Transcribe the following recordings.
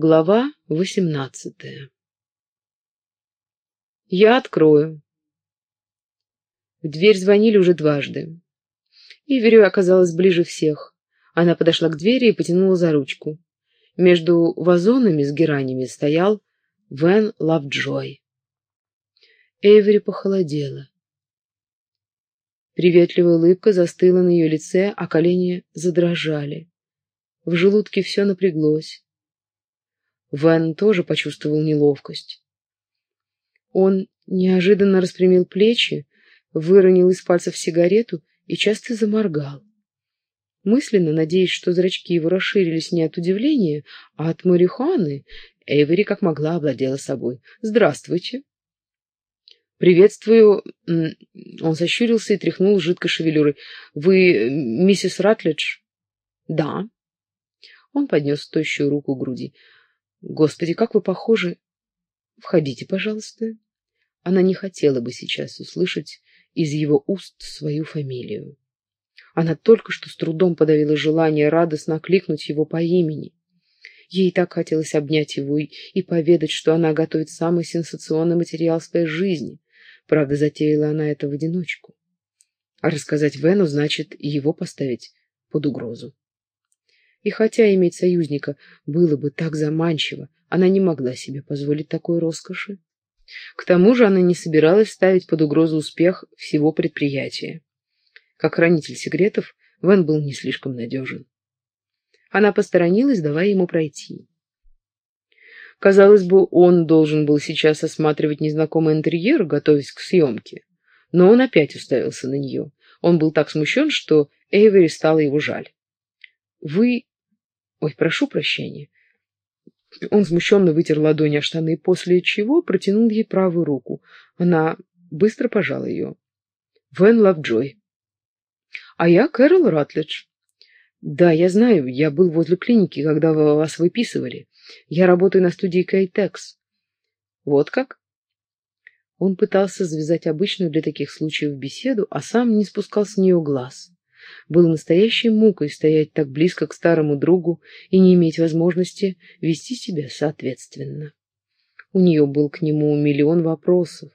Глава восемнадцатая «Я открою». В дверь звонили уже дважды. Иверю оказалась ближе всех. Она подошла к двери и потянула за ручку. Между вазонами с геранями стоял Вен Лавджой. Эйвери похолодела. Приветливая улыбка застыла на ее лице, а колени задрожали. В желудке все напряглось. Вен тоже почувствовал неловкость. Он неожиданно распрямил плечи, выронил из пальцев сигарету и часто заморгал. Мысленно, надеясь, что зрачки его расширились не от удивления, а от марихуаны, Эйвери как могла овладела собой. «Здравствуйте!» «Приветствую!» Он сощурился и тряхнул жидкой шевелюрой. «Вы миссис Ратлидж?» «Да». Он поднес тощую руку к груди. Господи, как вы похожи. Входите, пожалуйста. Она не хотела бы сейчас услышать из его уст свою фамилию. Она только что с трудом подавила желание радостно окликнуть его по имени. Ей так хотелось обнять его и, и поведать, что она готовит самый сенсационный материал своей жизни. Правда, затеяла она это в одиночку. А рассказать Вену значит его поставить под угрозу. И хотя иметь союзника было бы так заманчиво, она не могла себе позволить такой роскоши. К тому же она не собиралась ставить под угрозу успех всего предприятия. Как хранитель секретов, Вен был не слишком надежен. Она посторонилась, давая ему пройти. Казалось бы, он должен был сейчас осматривать незнакомый интерьер, готовясь к съемке. Но он опять уставился на нее. Он был так смущен, что Эйвери стало его жаль. «Вы Ой, прошу прощения. Он смущенно вытер ладони о штаны, после чего протянул ей правую руку. Она быстро пожала ее. Вен Лавджой. А я Кэрол Ратлидж. Да, я знаю, я был возле клиники, когда вы вас выписывали. Я работаю на студии Кейтекс. Вот как? Он пытался завязать обычную для таких случаев беседу, а сам не спускал с нее глаз. Было настоящей мукой стоять так близко к старому другу и не иметь возможности вести себя соответственно. У нее был к нему миллион вопросов,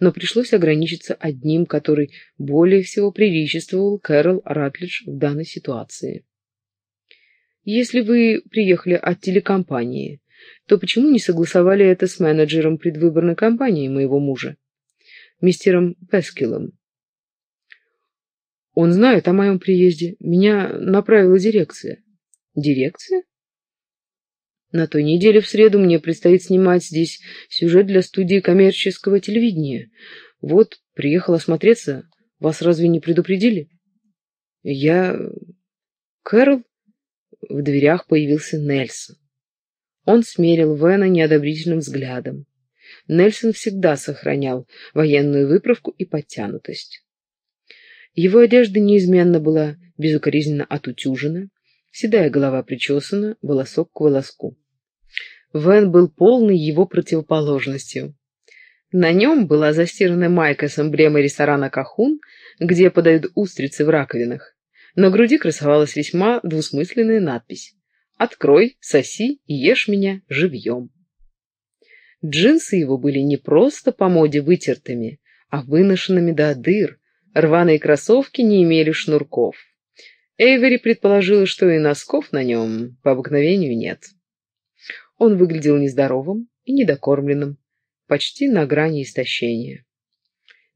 но пришлось ограничиться одним, который более всего приличествовал Кэрол Ратлидж в данной ситуации. «Если вы приехали от телекомпании, то почему не согласовали это с менеджером предвыборной кампании моего мужа, мистером Пескилом?» Он знает о моем приезде. Меня направила дирекция. Дирекция? На той неделе в среду мне предстоит снимать здесь сюжет для студии коммерческого телевидения. Вот, приехал осмотреться. Вас разве не предупредили? Я... Кэрол? В дверях появился Нельсон. Он смерил Вена неодобрительным взглядом. Нельсон всегда сохранял военную выправку и подтянутость. Его одежда неизменно была безукоризненно отутюжена, седая голова причесана, волосок к волоску. Вен был полный его противоположностью. На нем была застиранная майка с эмблемой ресторана «Кахун», где подают устрицы в раковинах. На груди красовалась весьма двусмысленная надпись «Открой, соси и ешь меня живьем». Джинсы его были не просто по моде вытертыми, а выношенными до дыр, Рваные кроссовки не имели шнурков. Эйвери предположила, что и носков на нем по обыкновению нет. Он выглядел нездоровым и недокормленным, почти на грани истощения.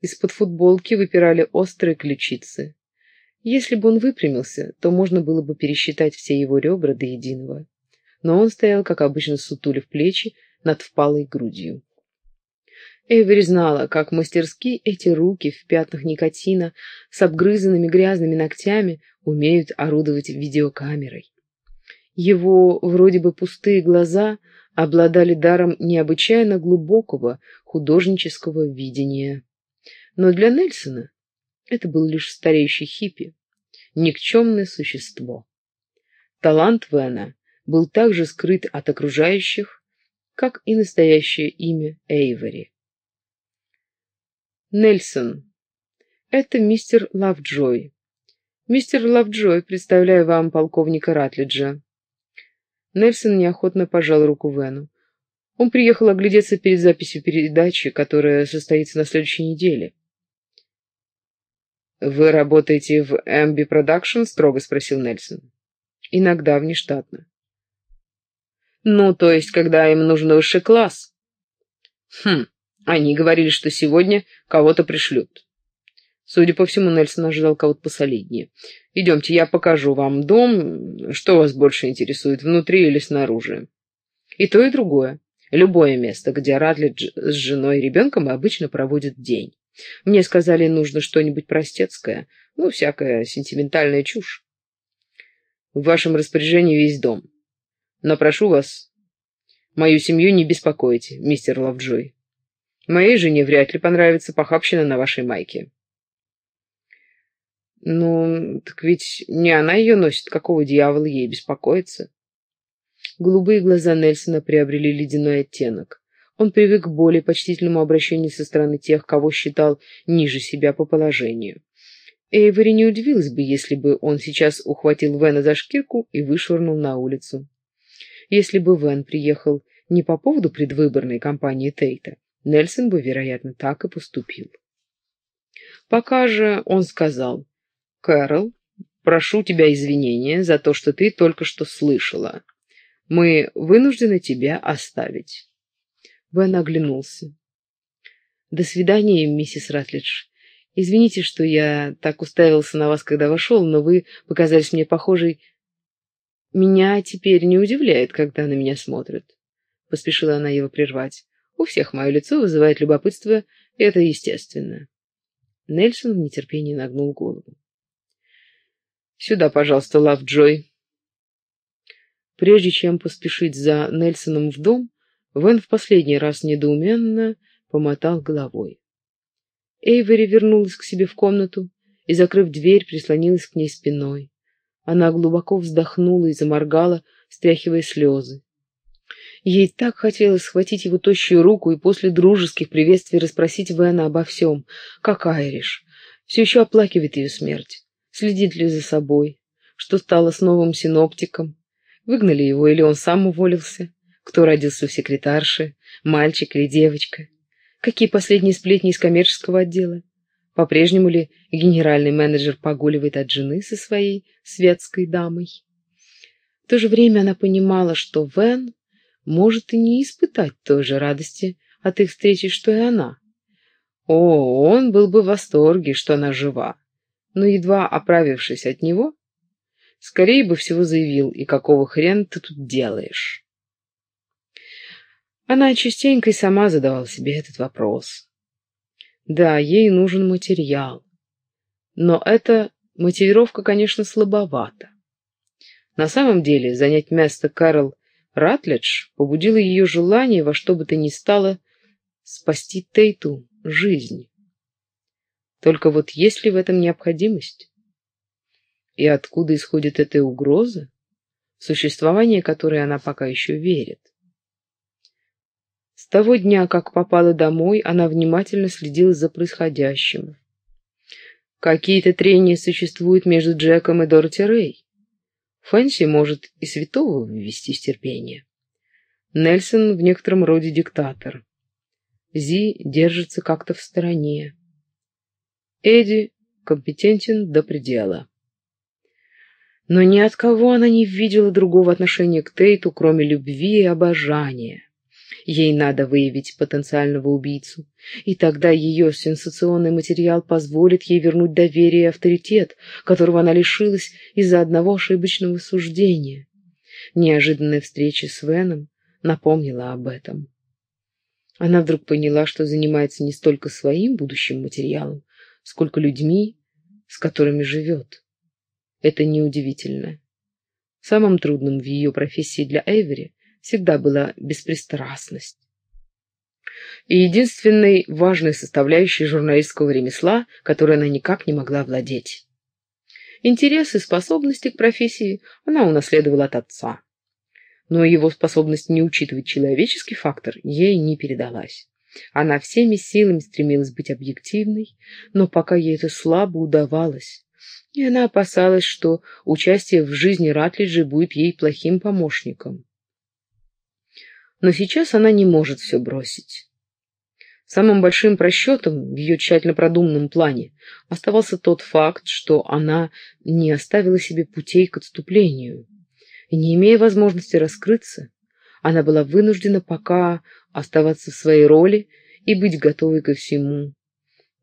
Из-под футболки выпирали острые ключицы. Если бы он выпрямился, то можно было бы пересчитать все его ребра до единого. Но он стоял, как обычно, сутулив плечи над впалой грудью. Эвери знала, как мастерски эти руки в пятнах никотина с обгрызанными грязными ногтями умеют орудовать видеокамерой. Его вроде бы пустые глаза обладали даром необычайно глубокого художнического видения. Но для Нельсона это был лишь стареющий хиппи, никчемное существо. Талант Вена был также скрыт от окружающих, как и настоящее имя Эйвери. Нельсон. Это мистер Лавджой. Мистер Лавджой, представляю вам полковника Ратлиджа. Нельсон неохотно пожал руку Вену. Он приехал оглядеться перед записью передачи, которая состоится на следующей неделе. «Вы работаете в MB Production?» — строго спросил Нельсон. «Иногда внештатно». «Ну, то есть, когда им нужен высший класс?» «Хм, они говорили, что сегодня кого-то пришлют». Судя по всему, Нельсон ожидал кого-то посолиднее. «Идемте, я покажу вам дом. Что вас больше интересует, внутри или снаружи?» «И то, и другое. Любое место, где Ратлидж с женой и ребенком обычно проводит день. Мне сказали, нужно что-нибудь простецкое, ну, всякая сентиментальная чушь. В вашем распоряжении весь дом. Но прошу вас, мою семью не беспокойте, мистер Лавджой. Моей жене вряд ли понравится похабщина на вашей майке. Ну, так ведь не она ее носит, какого дьявола ей беспокоиться? Голубые глаза Нельсона приобрели ледяной оттенок. Он привык к более почтительному обращению со стороны тех, кого считал ниже себя по положению. Эйвори не удивилась бы, если бы он сейчас ухватил Вена за шкирку и вышвырнул на улицу. Если бы Вен приехал не по поводу предвыборной кампании Тейта, Нельсон бы, вероятно, так и поступил. Пока же он сказал, «Кэрол, прошу тебя извинения за то, что ты только что слышала. Мы вынуждены тебя оставить». Бен оглянулся. «До свидания, миссис Ратлидж. Извините, что я так уставился на вас, когда вошел, но вы показались мне похожей... Меня теперь не удивляет, когда на меня смотрят». Поспешила она его прервать. «У всех мое лицо вызывает любопытство, и это естественно». Нельсон в нетерпении нагнул голову. «Сюда, пожалуйста, Лав Джой», Прежде чем поспешить за Нельсоном в дом, Вен в последний раз недоуменно помотал головой. Эйвери вернулась к себе в комнату и, закрыв дверь, прислонилась к ней спиной. Она глубоко вздохнула и заморгала, стряхивая слезы. Ей так хотелось схватить его тощую руку и после дружеских приветствий расспросить Вена обо всем. Как Айриш? Все еще оплакивает ее смерть. Следит ли за собой? Что стало с новым синоптиком? Выгнали его или он сам уволился? Кто родился у секретарши? Мальчик или девочка? Какие последние сплетни из коммерческого отдела? По-прежнему ли генеральный менеджер погуливает от жены со своей светской дамой? В то же время она понимала, что Вен может и не испытать той же радости от их встречи, что и она. О, он был бы в восторге, что она жива. Но едва оправившись от него, скорее бы всего заявил, и какого хрена ты тут делаешь? Она частенько и сама задавала себе этот вопрос. Да, ей нужен материал. Но эта мотивировка, конечно, слабовата. На самом деле, занять место Кэрол Ратлидж побудило ее желание во что бы то ни стало спасти Тейту жизнь. Только вот есть ли в этом необходимость? И откуда исходит эта угроза, в существование которой она пока еще верит? С того дня, как попала домой, она внимательно следила за происходящим. Какие-то трения существуют между Джеком и Дороти Рэй. Фэнси может и святого вывести из терпения. Нельсон в некотором роде диктатор. Зи держится как-то в стороне. Эдди компетентен до предела. Но ни от кого она не видела другого отношения к Тейту, кроме любви и обожания. Ей надо выявить потенциального убийцу, и тогда ее сенсационный материал позволит ей вернуть доверие и авторитет, которого она лишилась из-за одного ошибочного суждения. Неожиданная встреча с Веном напомнила об этом. Она вдруг поняла, что занимается не столько своим будущим материалом, сколько людьми, с которыми живет. Это неудивительно. Самым трудным в ее профессии для Эвери всегда была беспристрастность. И единственной важной составляющей журналистского ремесла, которой она никак не могла владеть. Интересы и способности к профессии она унаследовала от отца. Но его способность не учитывать человеческий фактор ей не передалась. Она всеми силами стремилась быть объективной, но пока ей это слабо удавалось, и она опасалась, что участие в жизни Ратлиджа будет ей плохим помощником. Но сейчас она не может все бросить. Самым большим просчетом в ее тщательно продуманном плане оставался тот факт, что она не оставила себе путей к отступлению. И не имея возможности раскрыться, она была вынуждена пока оставаться в своей роли и быть готовой ко всему,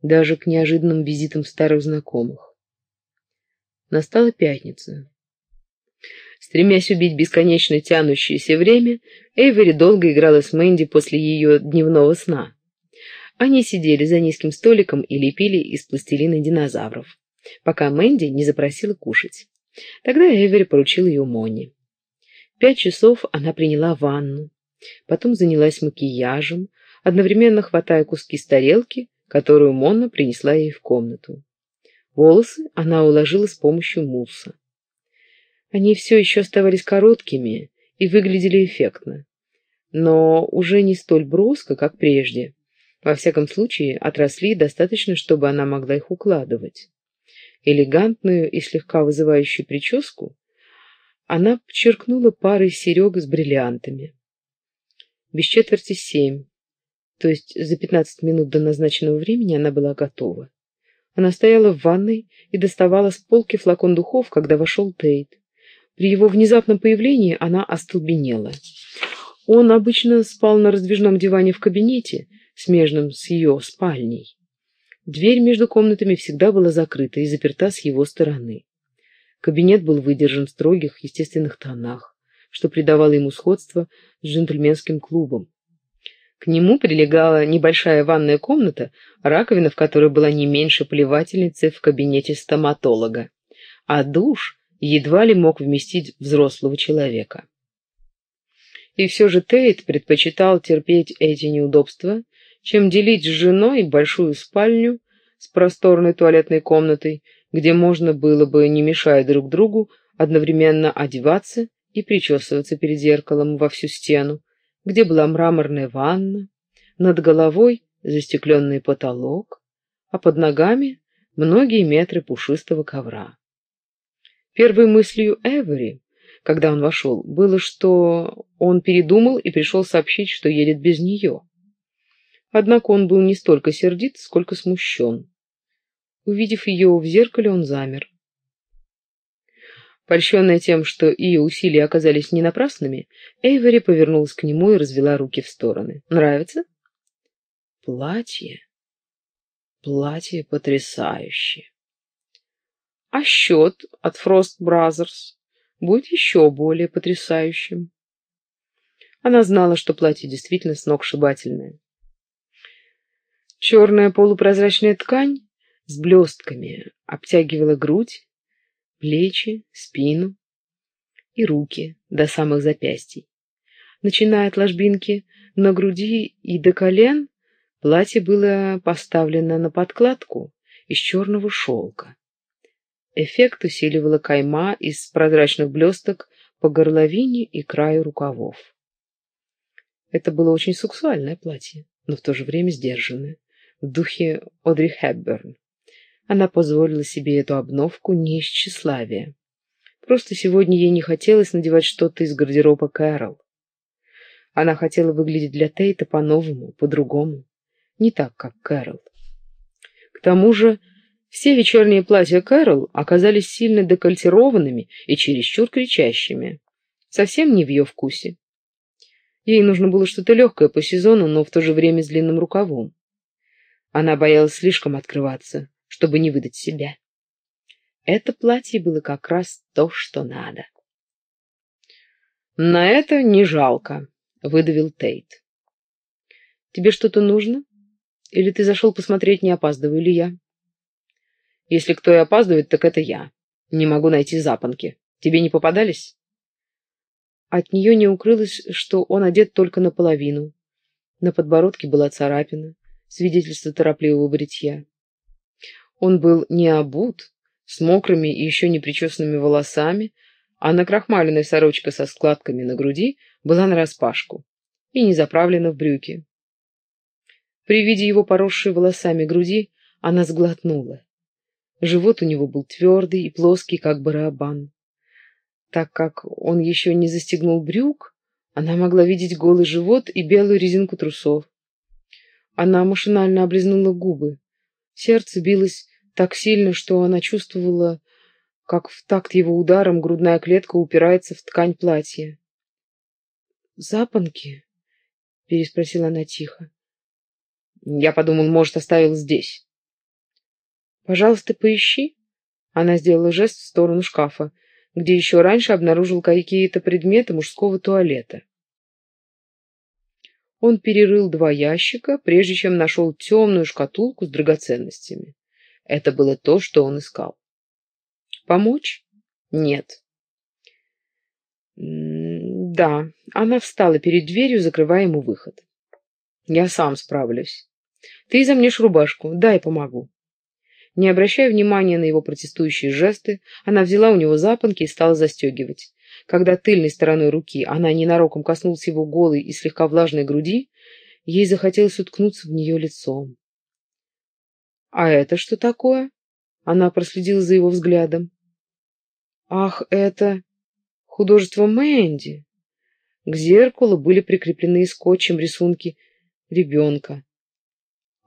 даже к неожиданным визитам старых знакомых. Настала пятница. Стремясь убить бесконечно тянущееся время, Эйвери долго играла с Мэнди после ее дневного сна. Они сидели за низким столиком и лепили из пластилина динозавров, пока Мэнди не запросила кушать. Тогда Эвери поручил ее Моне. Пять часов она приняла ванну, потом занялась макияжем, одновременно хватая куски с тарелки, которую Монна принесла ей в комнату. Волосы она уложила с помощью мусса. Они все еще оставались короткими и выглядели эффектно, но уже не столь броско, как прежде. Во всяком случае, отросли достаточно, чтобы она могла их укладывать. Элегантную и слегка вызывающую прическу она подчеркнула парой серег с бриллиантами. Без четверти семь, то есть за пятнадцать минут до назначенного времени она была готова. Она стояла в ванной и доставала с полки флакон духов, когда вошел Тейт. При его внезапном появлении она остолбенела. Он обычно спал на раздвижном диване в кабинете, смежном с ее спальней. Дверь между комнатами всегда была закрыта и заперта с его стороны. Кабинет был выдержан в строгих, естественных тонах, что придавало ему сходство с джентльменским клубом. К нему прилегала небольшая ванная комната, раковина в которой была не меньше плевательницы в кабинете стоматолога, а душ едва ли мог вместить взрослого человека. И все же Тейт предпочитал терпеть эти неудобства чем делить с женой большую спальню с просторной туалетной комнатой, где можно было бы, не мешая друг другу, одновременно одеваться и причесываться перед зеркалом во всю стену, где была мраморная ванна, над головой застекленный потолок, а под ногами многие метры пушистого ковра. Первой мыслью Эвери, когда он вошел, было, что он передумал и пришел сообщить, что едет без нее. Однако он был не столько сердит, сколько смущен. Увидев ее в зеркале, он замер. Польщенная тем, что ее усилия оказались не напрасными, Эйвери повернулась к нему и развела руки в стороны. «Нравится?» «Платье. Платье потрясающее. А счет от Frost Brothers будет еще более потрясающим». Она знала, что платье действительно сногсшибательное. Черная полупрозрачная ткань с блестками обтягивала грудь, плечи, спину и руки до самых запястий. Начиная от ложбинки на груди и до колен, платье было поставлено на подкладку из черного шелка. Эффект усиливала кайма из прозрачных блесток по горловине и краю рукавов. Это было очень сексуальное платье, но в то же время сдержанное в духе Одри Хепберн. Она позволила себе эту обновку не из тщеславия. Просто сегодня ей не хотелось надевать что-то из гардероба Кэрол. Она хотела выглядеть для Тейта по-новому, по-другому, не так, как Кэрол. К тому же все вечерние платья Кэрол оказались сильно декольтированными и чересчур кричащими. Совсем не в ее вкусе. Ей нужно было что-то легкое по сезону, но в то же время с длинным рукавом. Она боялась слишком открываться, чтобы не выдать себя. Это платье было как раз то, что надо. «На это не жалко», — выдавил Тейт. «Тебе что-то нужно? Или ты зашел посмотреть, не опаздываю ли я?» «Если кто и опаздывает, так это я. Не могу найти запонки. Тебе не попадались?» От нее не укрылось, что он одет только наполовину. На подбородке была царапина, свидетельство торопливого бритья. Он был не обут, с мокрыми и еще не причесанными волосами, а накрахмаленная сорочка со складками на груди была нараспашку и не заправлена в брюки. При виде его поросшей волосами груди она сглотнула. Живот у него был твердый и плоский, как барабан. Так как он еще не застегнул брюк, Она могла видеть голый живот и белую резинку трусов. Она машинально облизнула губы. Сердце билось так сильно, что она чувствовала, как в такт его ударом грудная клетка упирается в ткань платья. «Запонки?» — переспросила она тихо. «Я подумал, может, оставил здесь». «Пожалуйста, поищи». Она сделала жест в сторону шкафа, где еще раньше обнаружил какие-то предметы мужского туалета. Он перерыл два ящика, прежде чем нашел темную шкатулку с драгоценностями. Это было то, что он искал. Помочь? Нет. Да, она встала перед дверью, закрывая ему выход. Я сам справлюсь. Ты замнешь рубашку, дай помогу. Не обращая внимания на его протестующие жесты, она взяла у него запонки и стала застегивать. Когда тыльной стороной руки она ненароком коснулась его голой и слегка влажной груди, ей захотелось уткнуться в нее лицом. «А это что такое?» Она проследила за его взглядом. «Ах, это художество Мэнди!» К зеркалу были прикреплены скотчем рисунки ребенка.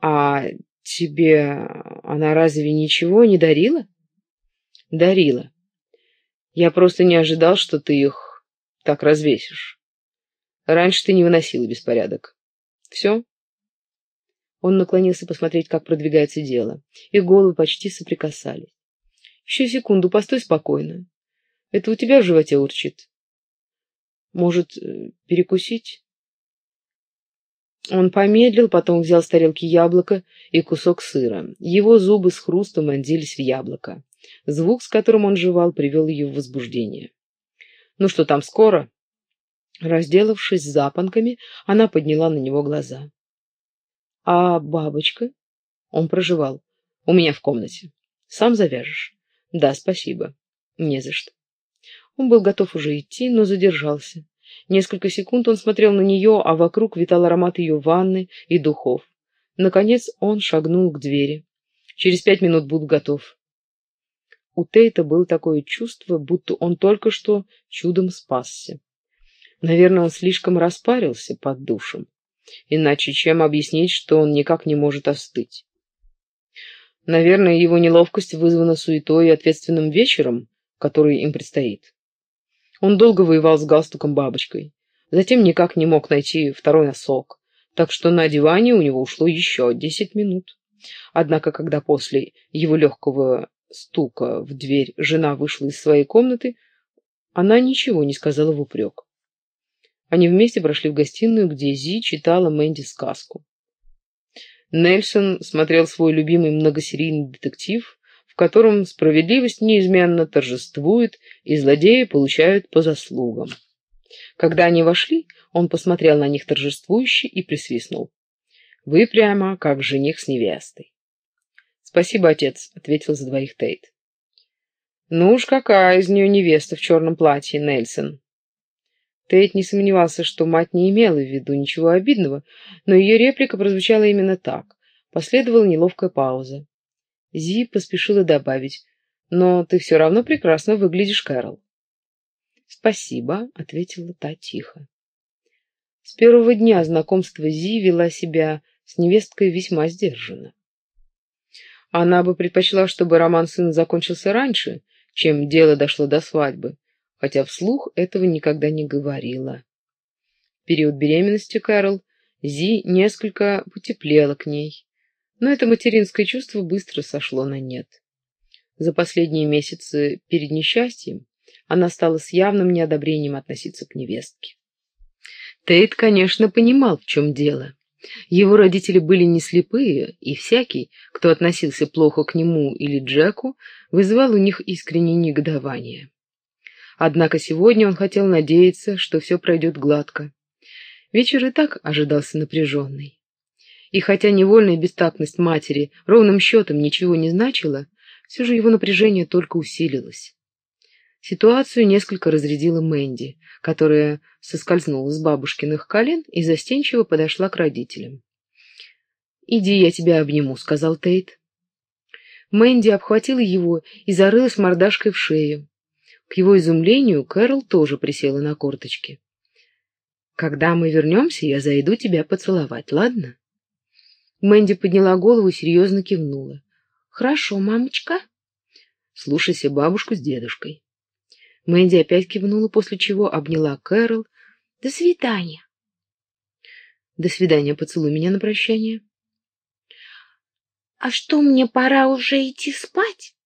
«А тебе она разве ничего не дарила?» «Дарила. Я просто не ожидал, что ты их так развесишь. Раньше ты не выносила беспорядок. Все?» Он наклонился посмотреть, как продвигается дело. Их головы почти соприкасались. «Еще секунду, постой спокойно. Это у тебя в животе урчит. Может, э, перекусить?» Он помедлил, потом взял с тарелки яблоко и кусок сыра. Его зубы с хрустом вонзились в яблоко. Звук, с которым он жевал, привел ее в возбуждение. «Ну что там, скоро?» Разделавшись с запонками, она подняла на него глаза. «А бабочка?» Он проживал. «У меня в комнате. Сам завяжешь?» «Да, спасибо. Не за что». Он был готов уже идти, но задержался. Несколько секунд он смотрел на нее, а вокруг витал аромат ее ванны и духов. Наконец он шагнул к двери. «Через пять минут буду готов». У Тейта было такое чувство, будто он только что чудом спасся. Наверное, он слишком распарился под душем. Иначе чем объяснить, что он никак не может остыть? Наверное, его неловкость вызвана суетой и ответственным вечером, который им предстоит. Он долго воевал с галстуком-бабочкой, затем никак не мог найти второй носок, так что на диване у него ушло еще десять минут. Однако, когда после его легкого стука в дверь жена вышла из своей комнаты, она ничего не сказала в упрек. Они вместе прошли в гостиную, где Зи читала Мэнди сказку. Нельсон смотрел свой любимый многосерийный детектив, котором справедливость неизменно торжествует, и злодеи получают по заслугам. Когда они вошли, он посмотрел на них торжествующе и присвистнул. «Вы прямо как жених с невестой». «Спасибо, отец», — ответил за двоих Тейт. «Ну уж какая из нее невеста в черном платье, Нельсон?» Тейт не сомневался, что мать не имела в виду ничего обидного, но ее реплика прозвучала именно так. Последовала неловкая пауза. Зи поспешила добавить, «Но ты все равно прекрасно выглядишь, Кэрол». «Спасибо», — ответила та тихо. С первого дня знакомства Зи вела себя с невесткой весьма сдержанно. Она бы предпочла, чтобы роман сына закончился раньше, чем дело дошло до свадьбы, хотя вслух этого никогда не говорила. В период беременности Кэрол Зи несколько потеплела к ней, но это материнское чувство быстро сошло на нет. За последние месяцы перед несчастьем она стала с явным неодобрением относиться к невестке. Тейт, конечно, понимал, в чем дело. Его родители были не слепые, и всякий, кто относился плохо к нему или Джеку, вызывал у них искреннее негодование. Однако сегодня он хотел надеяться, что все пройдет гладко. Вечер и так ожидался напряженный. И хотя невольная бестактность матери ровным счетом ничего не значила, все же его напряжение только усилилось. Ситуацию несколько разрядила Мэнди, которая соскользнула с бабушкиных колен и застенчиво подошла к родителям. «Иди, я тебя обниму», — сказал Тейт. Мэнди обхватила его и зарылась мордашкой в шею. К его изумлению Кэрол тоже присела на корточки. Когда мы вернемся, я зайду тебя поцеловать, ладно? Мэнди подняла голову и серьезно кивнула. Хорошо, мамочка. Слушайся бабушку с дедушкой. Мэнди опять кивнула, после чего обняла Кэрол. До свидания. До свидания, поцелуй меня на прощание. А что, мне пора уже идти спать?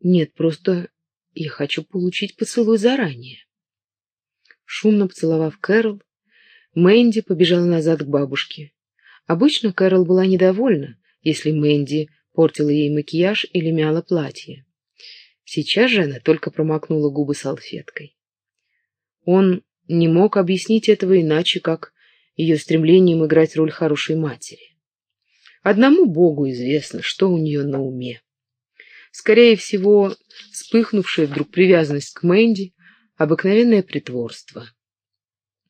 Нет, просто я хочу получить поцелуй заранее. Шумно поцеловав Кэрол, Мэнди побежала назад к бабушке. Обычно Кэрол была недовольна, если Мэнди портила ей макияж или мяла платье. Сейчас же она только промокнула губы салфеткой. Он не мог объяснить этого иначе, как ее стремлением играть роль хорошей матери. Одному Богу известно, что у нее на уме. Скорее всего, вспыхнувшая вдруг привязанность к Мэнди — обыкновенное притворство.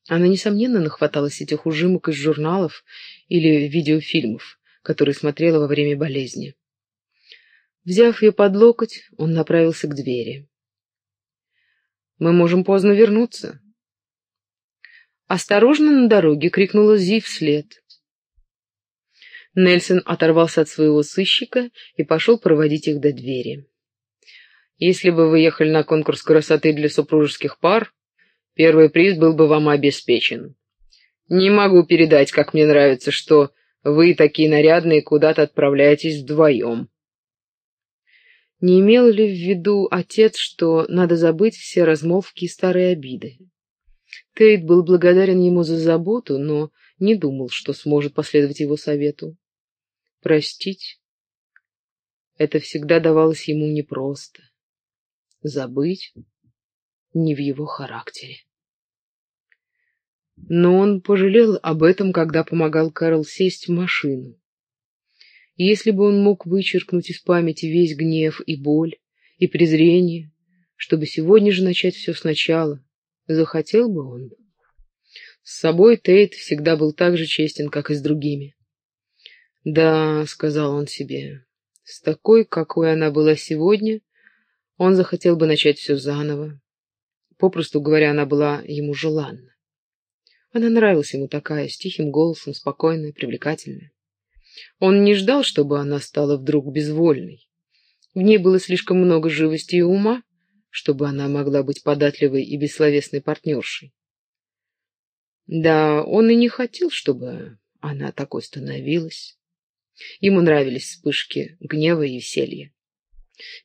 Она, несомненно, нахваталась этих ужимок из журналов или видеофильмов, которые смотрела во время болезни. Взяв ее под локоть, он направился к двери. «Мы можем поздно вернуться». «Осторожно на дороге!» — крикнула Зи вслед. Нельсон оторвался от своего сыщика и пошел проводить их до двери. «Если бы вы ехали на конкурс красоты для супружеских пар, первый приз был бы вам обеспечен. Не могу передать, как мне нравится, что вы такие нарядные куда-то отправляетесь вдвоем». Не имел ли в виду отец, что надо забыть все размолвки и старые обиды? Тейт был благодарен ему за заботу, но не думал, что сможет последовать его совету. Простить — это всегда давалось ему непросто. Забыть — не в его характере. Но он пожалел об этом, когда помогал Карл сесть в машину. Если бы он мог вычеркнуть из памяти весь гнев и боль, и презрение, чтобы сегодня же начать все сначала, захотел бы он. С собой Тейт всегда был так же честен, как и с другими. «Да», — сказал он себе, — «с такой, какой она была сегодня, он захотел бы начать все заново. Попросту говоря, она была ему желанна. Она нравилась ему такая, с тихим голосом, спокойная, привлекательная. Он не ждал, чтобы она стала вдруг безвольной. В ней было слишком много живости и ума, чтобы она могла быть податливой и бессловесной партнершей. Да, он и не хотел, чтобы она такой становилась. Ему нравились вспышки гнева и веселья.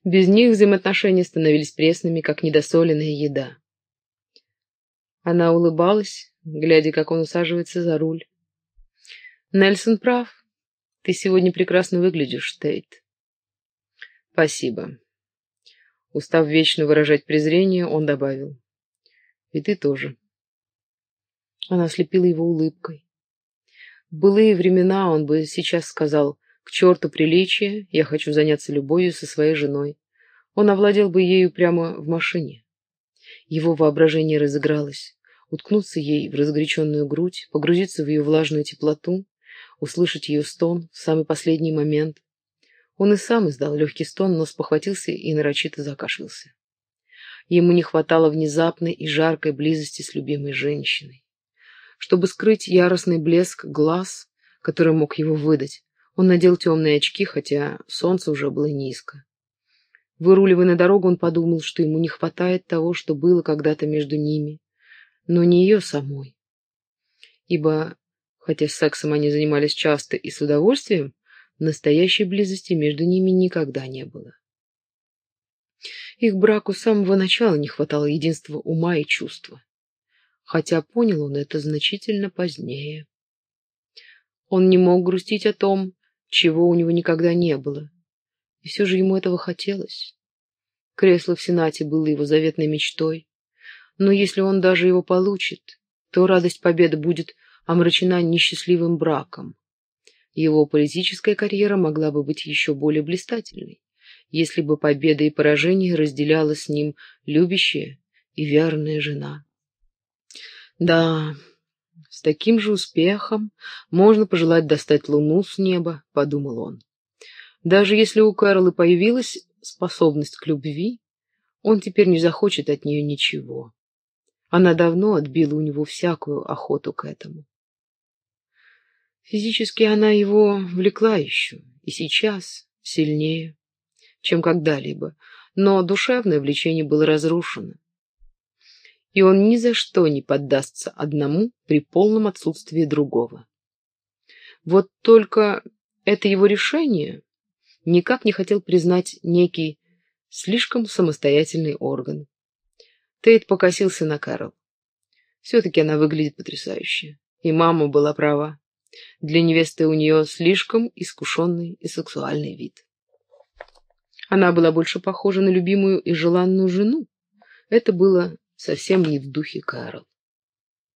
Без них взаимоотношения становились пресными, как недосоленная еда. Она улыбалась, глядя, как он усаживается за руль. Нельсон прав. Ты сегодня прекрасно выглядишь, Тейт. Спасибо. Устав вечно выражать презрение, он добавил. И ты тоже. Она ослепила его улыбкой. В былые времена он бы сейчас сказал «К черту приличие, я хочу заняться любовью со своей женой». Он овладел бы ею прямо в машине. Его воображение разыгралось. Уткнуться ей в разгоряченную грудь, погрузиться в ее влажную теплоту, услышать ее стон в самый последний момент. Он и сам издал легкий стон, но спохватился и нарочито закашлялся. Ему не хватало внезапной и жаркой близости с любимой женщиной. Чтобы скрыть яростный блеск глаз, который мог его выдать, он надел темные очки, хотя солнце уже было низко. Выруливая на дорогу, он подумал, что ему не хватает того, что было когда-то между ними, но не ее самой. Ибо, хотя сексом они занимались часто и с удовольствием, настоящей близости между ними никогда не было. Их браку с самого начала не хватало единства ума и чувства хотя понял он это значительно позднее. Он не мог грустить о том, чего у него никогда не было, и все же ему этого хотелось. Кресло в Сенате было его заветной мечтой, но если он даже его получит, то радость победы будет омрачена несчастливым браком. Его политическая карьера могла бы быть еще более блистательной, если бы победа и поражение разделяла с ним любящая и верная жена. Да, с таким же успехом можно пожелать достать луну с неба, подумал он. Даже если у Кэролы появилась способность к любви, он теперь не захочет от нее ничего. Она давно отбила у него всякую охоту к этому. Физически она его влекла еще, и сейчас сильнее, чем когда-либо, но душевное влечение было разрушено. И он ни за что не поддастся одному при полном отсутствии другого. Вот только это его решение никак не хотел признать некий слишком самостоятельный орган. Тейт покосился на Кэрол. Все-таки она выглядит потрясающе. И мама была права. Для невесты у нее слишком искушенный и сексуальный вид. Она была больше похожа на любимую и желанную жену. Это было совсем не в духе Кэрол.